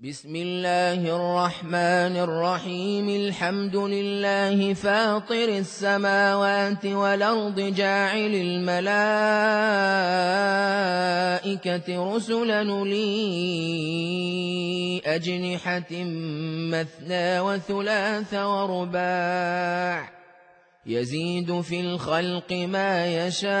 بسم الله الرحمن الرحيم. الحمد لله فاطر السماوات والأرض جاعل الملائكة رسلا لي أجنحة مثنى وثلاث ورباع. يزيد في الخلق ما يشاء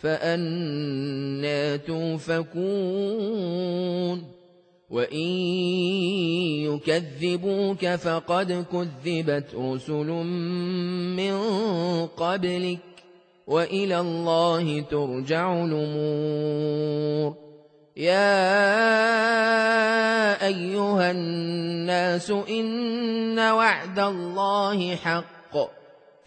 فأنا توفكون وإن يكذبوك فقد كذبت رسل من قبلك وإلى الله ترجع الأمور يا أيها الناس إن وعد الله حق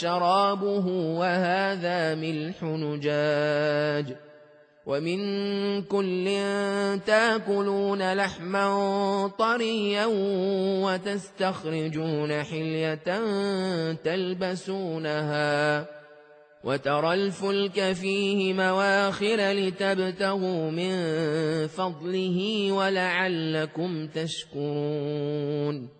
شرابه وهذا ملح نجاج ومن كل تاكلون لحما طريا وتستخرجون حلية تلبسونها وترى الفلك فيه مواخر لتبتغوا من فضله ولعلكم تشكرون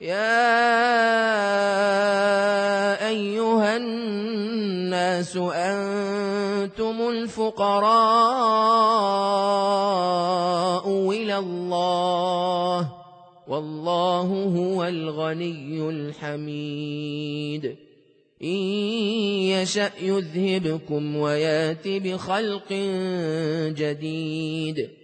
يا أيها الناس أنتم الفقراء إلى الله والله هو الغني الحميد إن يشأ يذهبكم ويات بخلق جديد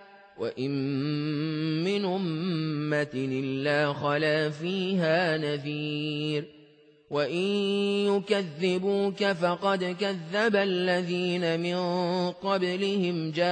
وإن من أمة إلا خلا فيها نذير وإن يكذبوك فقد كذب الذين من قبلهم جاءتهم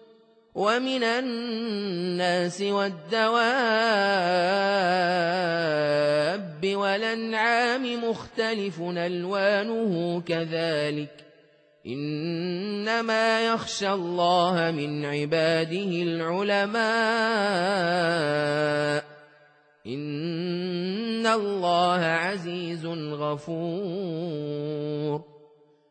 ومن الناس والدواب والأنعام مختلف ألوانه كذلك. إنما يخشى الله من عباده العلماء. إن الله عزيز غفور.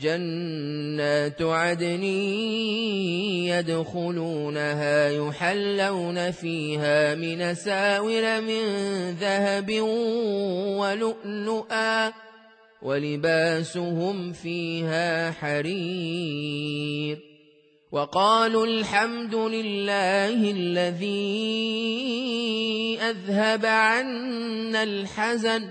جنات عدن يدخلونها يحلون فيها من ساور من ذهب ولؤلؤا ولباسهم فيها حرير وقالوا الحمد لله الذي أذهب عنا الحزن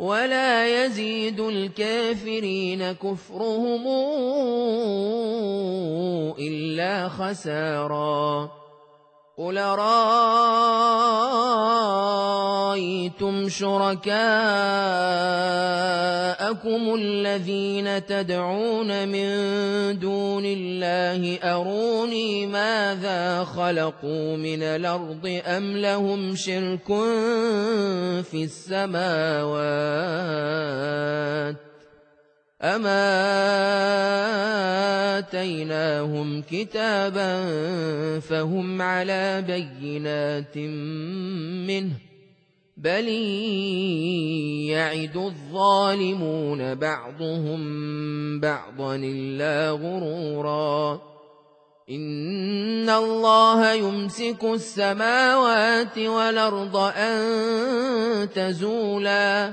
ولا يزيد الكافرين كفرهم إلا خساراً قل رأيتم شركاءكم الذين تدعون من دون الله أروني ماذا خلقوا من الأرض أم لهم شرك في السماوات أما آتيناهم كتابا فهم على بينات منه بل يعد الظالمون بعضهم بعضا إلا غرورا إن الله يمسك السماوات والأرض أن تزولا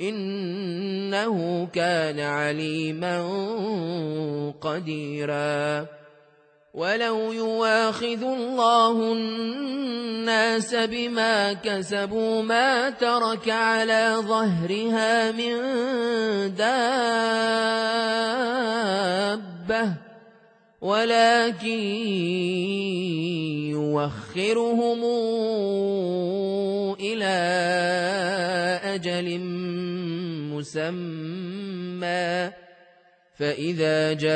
إنه كان عليما قديرا. ولو يواخذ الله الناس بما كسبوا ما ترك على ظهرها من دابة ولكن يوخرهم إلى أجل مسمى فإذا جاء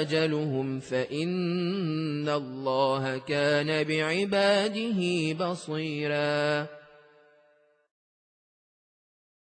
أجلهم فإن الله كان بعباده بصيراً